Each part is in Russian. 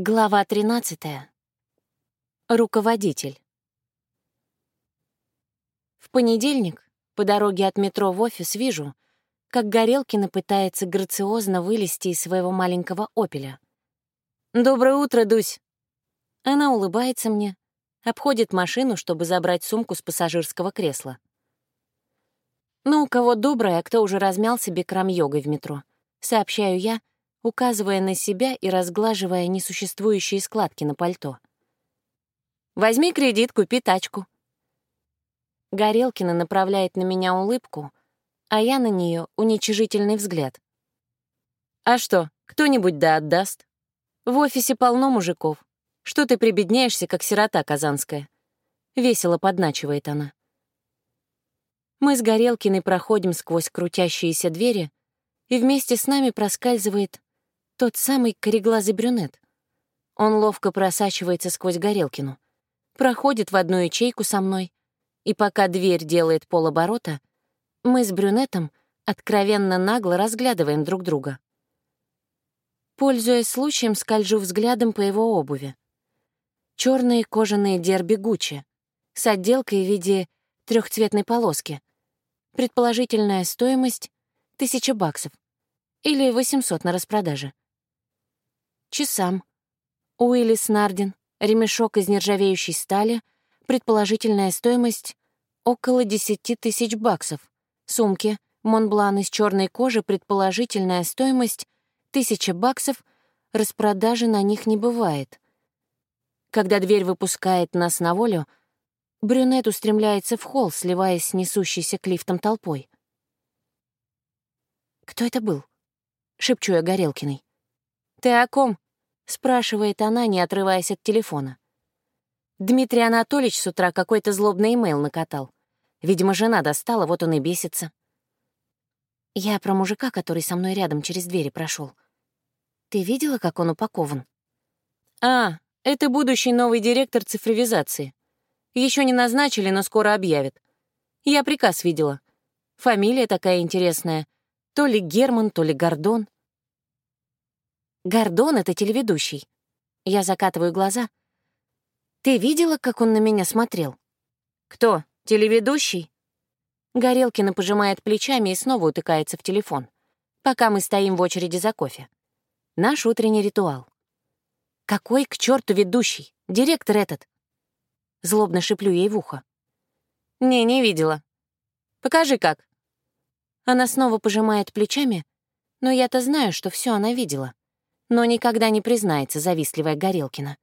Глава 13. Руководитель. В понедельник по дороге от метро в офис вижу, как Горелкина пытается грациозно вылезти из своего маленького «Опеля». «Доброе утро, Дусь!» Она улыбается мне, обходит машину, чтобы забрать сумку с пассажирского кресла. Ну, у кого доброе, а кто уже размял себе крам-йогой в метро, сообщаю я, указывая на себя и разглаживая несуществующие складки на пальто. «Возьми кредит, купи тачку». Горелкина направляет на меня улыбку, а я на нее уничижительный взгляд. «А что, кто-нибудь да отдаст? В офисе полно мужиков. Что ты прибедняешься, как сирота казанская?» Весело подначивает она. Мы с Горелкиной проходим сквозь крутящиеся двери, и вместе с нами проскальзывает тот самый кореглазый брюнет. Он ловко просачивается сквозь Горелкину, проходит в одну ячейку со мной, и пока дверь делает полоборота, мы с брюнетом откровенно нагло разглядываем друг друга. Пользуясь случаем, скольжу взглядом по его обуви. Черные кожаные дерби Гуччи с отделкой в виде трехцветной полоски. Предположительная стоимость — тысяча баксов или 800 на распродаже часам. Уиллис Нардин, ремешок из нержавеющей стали, предположительная стоимость — около 10 тысяч баксов. Сумки, Монблан из черной кожи, предположительная стоимость — 1000 баксов, распродажи на них не бывает. Когда дверь выпускает нас на волю, брюнет устремляется в холл, сливаясь с несущейся к лифтам толпой. «Кто это был?» — шепчу я Горелкиной. «Ты о ком?» — спрашивает она, не отрываясь от телефона. Дмитрий Анатольевич с утра какой-то злобный имейл накатал. Видимо, жена достала, вот он и бесится. Я про мужика, который со мной рядом через двери прошел. Ты видела, как он упакован? А, это будущий новый директор цифровизации. Еще не назначили, но скоро объявят. Я приказ видела. Фамилия такая интересная. То ли Герман, то ли Гордон. Гордон — это телеведущий. Я закатываю глаза. Ты видела, как он на меня смотрел? Кто, телеведущий? Горелкина пожимает плечами и снова утыкается в телефон, пока мы стоим в очереди за кофе. Наш утренний ритуал. Какой к черту ведущий? Директор этот. Злобно шиплю ей в ухо. Не, не видела. Покажи как. Она снова пожимает плечами, но я-то знаю, что все она видела но никогда не признается завистливая Горелкина.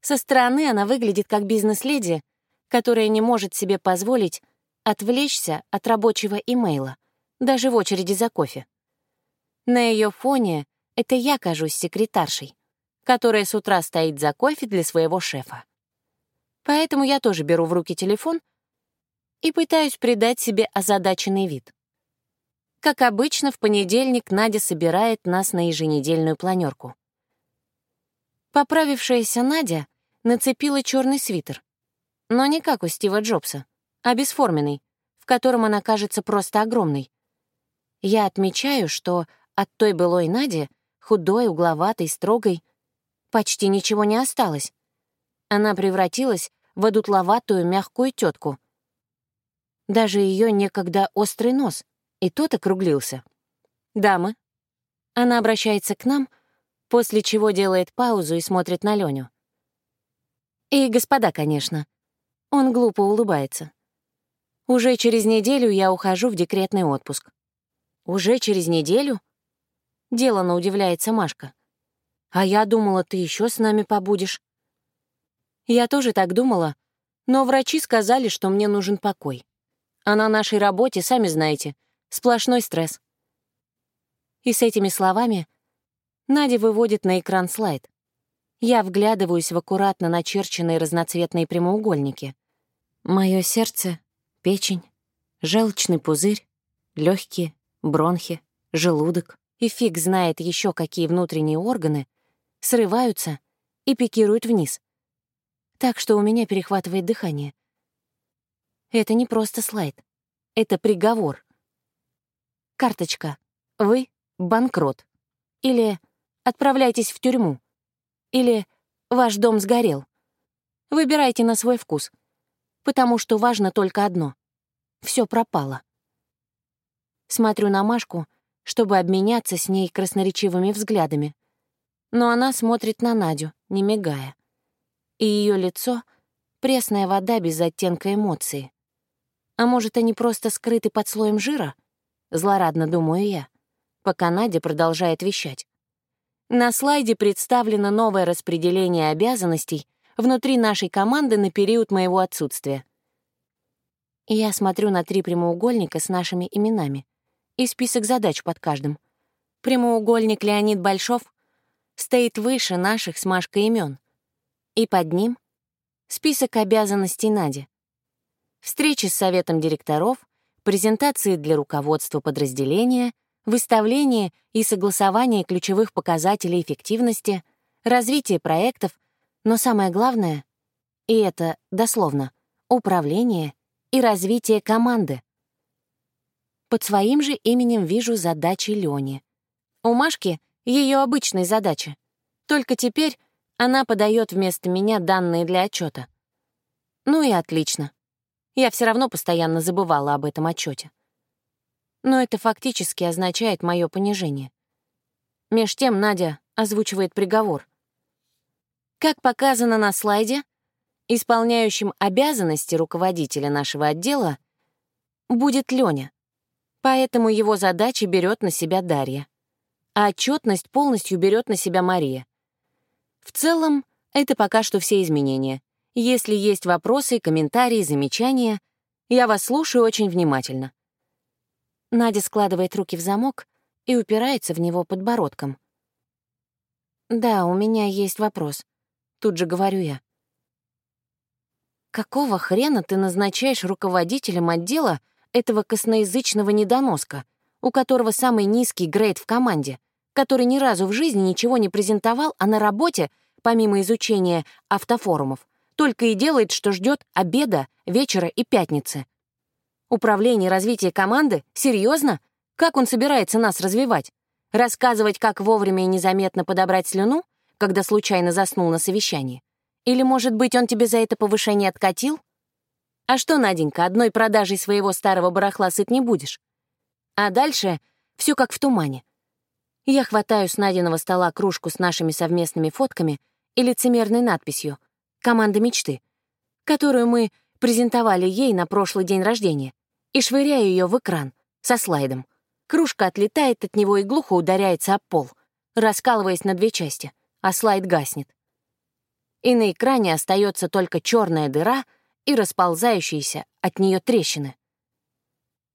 Со стороны она выглядит как бизнес-леди, которая не может себе позволить отвлечься от рабочего имейла, даже в очереди за кофе. На ее фоне это я кажусь секретаршей, которая с утра стоит за кофе для своего шефа. Поэтому я тоже беру в руки телефон и пытаюсь придать себе озадаченный вид. Как обычно, в понедельник Надя собирает нас на еженедельную планерку. Поправившаяся Надя нацепила черный свитер. Но не как у Стива Джобса, а бесформенный, в котором она кажется просто огромной. Я отмечаю, что от той былой Нади, худой, угловатой, строгой, почти ничего не осталось. Она превратилась в одутловатую мягкую тетку. Даже ее некогда острый нос и тот округлился. «Дамы». Она обращается к нам, после чего делает паузу и смотрит на Леню. И господа, конечно. Он глупо улыбается. Уже через неделю я ухожу в декретный отпуск. Уже через неделю? Делано удивляется Машка. А я думала, ты еще с нами побудешь. Я тоже так думала, но врачи сказали, что мне нужен покой. А на нашей работе, сами знаете, Сплошной стресс. И с этими словами Надя выводит на экран слайд. Я вглядываюсь в аккуратно начерченные разноцветные прямоугольники. Мое сердце, печень, желчный пузырь, легкие, бронхи, желудок и фиг знает еще какие внутренние органы срываются и пикируют вниз. Так что у меня перехватывает дыхание. Это не просто слайд. Это приговор. Карточка. Вы — банкрот. Или отправляйтесь в тюрьму, Или «Ваш дом сгорел». Выбирайте на свой вкус, потому что важно только одно — все пропало. Смотрю на Машку, чтобы обменяться с ней красноречивыми взглядами. Но она смотрит на Надю, не мигая. И ее лицо — пресная вода без оттенка эмоции. А может, они просто скрыты под слоем жира? Злорадно думаю я, пока Надя продолжает вещать. На слайде представлено новое распределение обязанностей внутри нашей команды на период моего отсутствия. Я смотрю на три прямоугольника с нашими именами и список задач под каждым. Прямоугольник Леонид Большов стоит выше наших с Машкой имен, и под ним — список обязанностей Нади. Встречи с советом директоров, презентации для руководства подразделения, выставление и согласование ключевых показателей эффективности, развитие проектов, но самое главное, и это дословно, управление и развитие команды. Под своим же именем вижу задачи Лёни. У Машки — ее обычные задачи. Только теперь она подает вместо меня данные для отчета. Ну и отлично. Я все равно постоянно забывала об этом отчете. Но это фактически означает мое понижение. Меж тем Надя озвучивает приговор. Как показано на слайде, исполняющим обязанности руководителя нашего отдела будет Лёня. Поэтому его задачи берет на себя Дарья. А отчетность полностью берет на себя Мария. В целом, это пока что все изменения. Если есть вопросы, комментарии, замечания, я вас слушаю очень внимательно. Надя складывает руки в замок и упирается в него подбородком. «Да, у меня есть вопрос», — тут же говорю я. «Какого хрена ты назначаешь руководителем отдела этого косноязычного недоноска, у которого самый низкий грейд в команде, который ни разу в жизни ничего не презентовал, а на работе, помимо изучения автофорумов, только и делает, что ждет обеда, вечера и пятницы. Управление развития команды? Серьезно? Как он собирается нас развивать? Рассказывать, как вовремя и незаметно подобрать слюну, когда случайно заснул на совещании? Или, может быть, он тебе за это повышение откатил? А что, Наденька, одной продажей своего старого барахла сыт не будешь? А дальше все как в тумане. Я хватаю с Надиного стола кружку с нашими совместными фотками и лицемерной надписью «Команда мечты», которую мы презентовали ей на прошлый день рождения, и швыряю ее в экран со слайдом. Кружка отлетает от него и глухо ударяется об пол, раскалываясь на две части, а слайд гаснет. И на экране остается только черная дыра — и расползающиеся от нее трещины.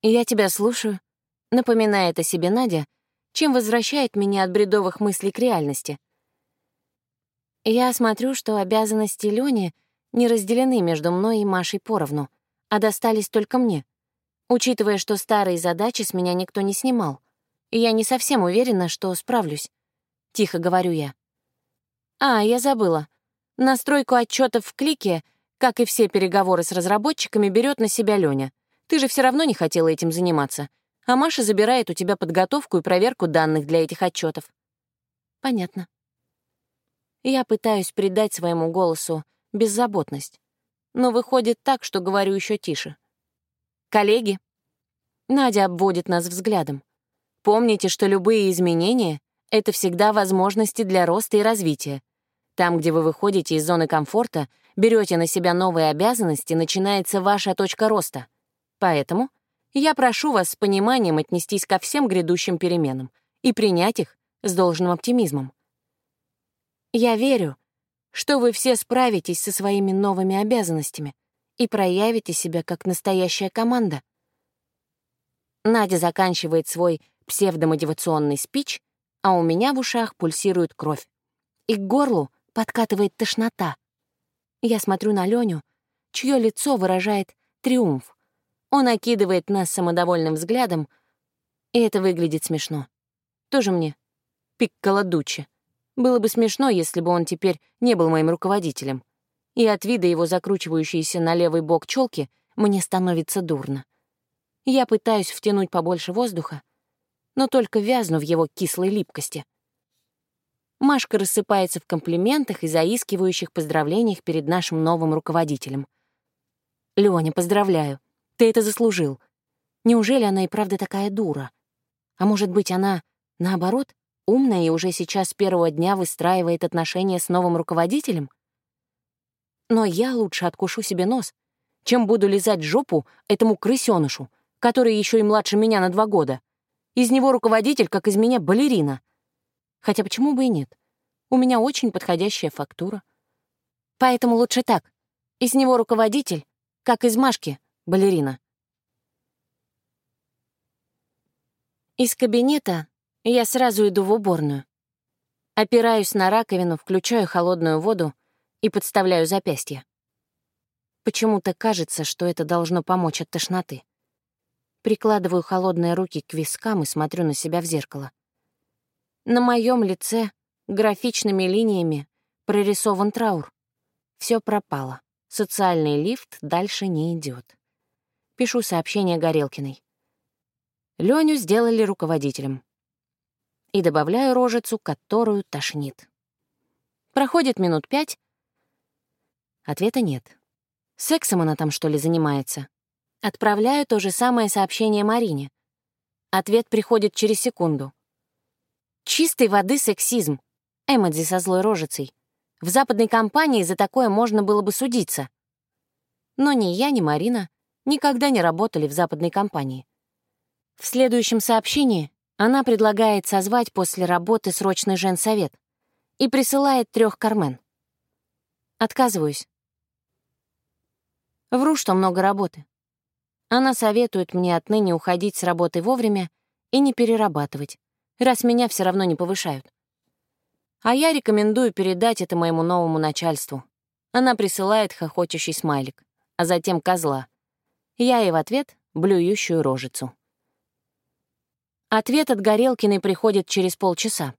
«Я тебя слушаю», — напоминает о себе Надя, чем возвращает меня от бредовых мыслей к реальности. Я смотрю, что обязанности Лёни не разделены между мной и Машей поровну, а достались только мне, учитывая, что старые задачи с меня никто не снимал, я не совсем уверена, что справлюсь. Тихо говорю я. А, я забыла. Настройку отчетов в клике — как и все переговоры с разработчиками, берет на себя Лёня. Ты же все равно не хотела этим заниматься. А Маша забирает у тебя подготовку и проверку данных для этих отчетов. Понятно. Я пытаюсь придать своему голосу беззаботность, но выходит так, что говорю еще тише. Коллеги, Надя обводит нас взглядом. Помните, что любые изменения — это всегда возможности для роста и развития. Там, где вы выходите из зоны комфорта, берете на себя новые обязанности, начинается ваша точка роста. Поэтому я прошу вас с пониманием отнестись ко всем грядущим переменам и принять их с должным оптимизмом. Я верю, что вы все справитесь со своими новыми обязанностями и проявите себя как настоящая команда. Надя заканчивает свой псевдомотивационный спич, а у меня в ушах пульсирует кровь. И к горлу подкатывает тошнота. Я смотрю на Леню, чье лицо выражает триумф. Он окидывает нас самодовольным взглядом, и это выглядит смешно. Тоже мне пикколо Дуччи. Было бы смешно, если бы он теперь не был моим руководителем. И от вида его закручивающейся на левый бок челки мне становится дурно. Я пытаюсь втянуть побольше воздуха, но только вязну в его кислой липкости. Машка рассыпается в комплиментах и заискивающих поздравлениях перед нашим новым руководителем. «Лёня, поздравляю. Ты это заслужил. Неужели она и правда такая дура? А может быть, она, наоборот, умная и уже сейчас первого дня выстраивает отношения с новым руководителем? Но я лучше откушу себе нос, чем буду лизать жопу этому крысёнышу, который еще и младше меня на два года. Из него руководитель, как из меня балерина. Хотя почему бы и нет? У меня очень подходящая фактура. Поэтому лучше так. Из него руководитель, как из Машки, балерина. Из кабинета я сразу иду в уборную. Опираюсь на раковину, включаю холодную воду и подставляю запястье. Почему-то кажется, что это должно помочь от тошноты. Прикладываю холодные руки к вискам и смотрю на себя в зеркало. На моем лице графичными линиями прорисован траур. Все пропало. Социальный лифт дальше не идет. Пишу сообщение Горелкиной. Леню сделали руководителем. И добавляю рожицу, которую тошнит. Проходит минут пять. Ответа нет. Сексом она там, что ли, занимается? Отправляю то же самое сообщение Марине. Ответ приходит через секунду. Чистой воды сексизм. Эмодзи со злой рожицей. В западной компании за такое можно было бы судиться. Но ни я, ни Марина никогда не работали в западной компании. В следующем сообщении она предлагает созвать после работы срочный женсовет и присылает трех Кармен. Отказываюсь. Вру, что много работы. Она советует мне отныне уходить с работы вовремя и не перерабатывать раз меня все равно не повышают. А я рекомендую передать это моему новому начальству. Она присылает хохочущий смайлик, а затем козла. Я ей в ответ блюющую рожицу. Ответ от Горелкиной приходит через полчаса.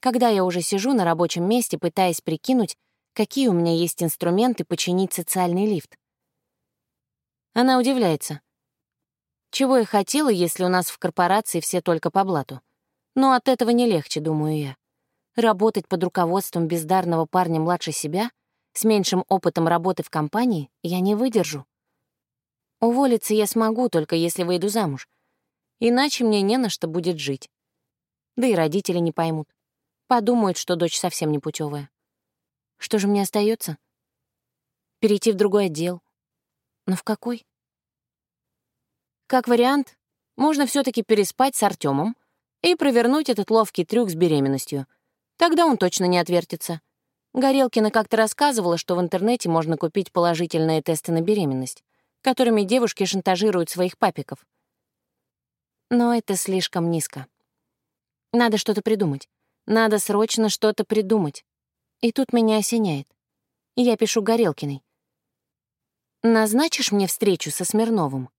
Когда я уже сижу на рабочем месте, пытаясь прикинуть, какие у меня есть инструменты починить социальный лифт. Она удивляется. Чего я хотела, если у нас в корпорации все только по блату? Но от этого не легче, думаю я. Работать под руководством бездарного парня младше себя, с меньшим опытом работы в компании, я не выдержу. Уволиться я смогу, только если выйду замуж. Иначе мне не на что будет жить. Да и родители не поймут. Подумают, что дочь совсем не путевая. Что же мне остается? Перейти в другой отдел. Но в какой? Как вариант, можно все таки переспать с Артемом, и провернуть этот ловкий трюк с беременностью. Тогда он точно не отвертится. Горелкина как-то рассказывала, что в интернете можно купить положительные тесты на беременность, которыми девушки шантажируют своих папиков. Но это слишком низко. Надо что-то придумать. Надо срочно что-то придумать. И тут меня осеняет. Я пишу Горелкиной. «Назначишь мне встречу со Смирновым?»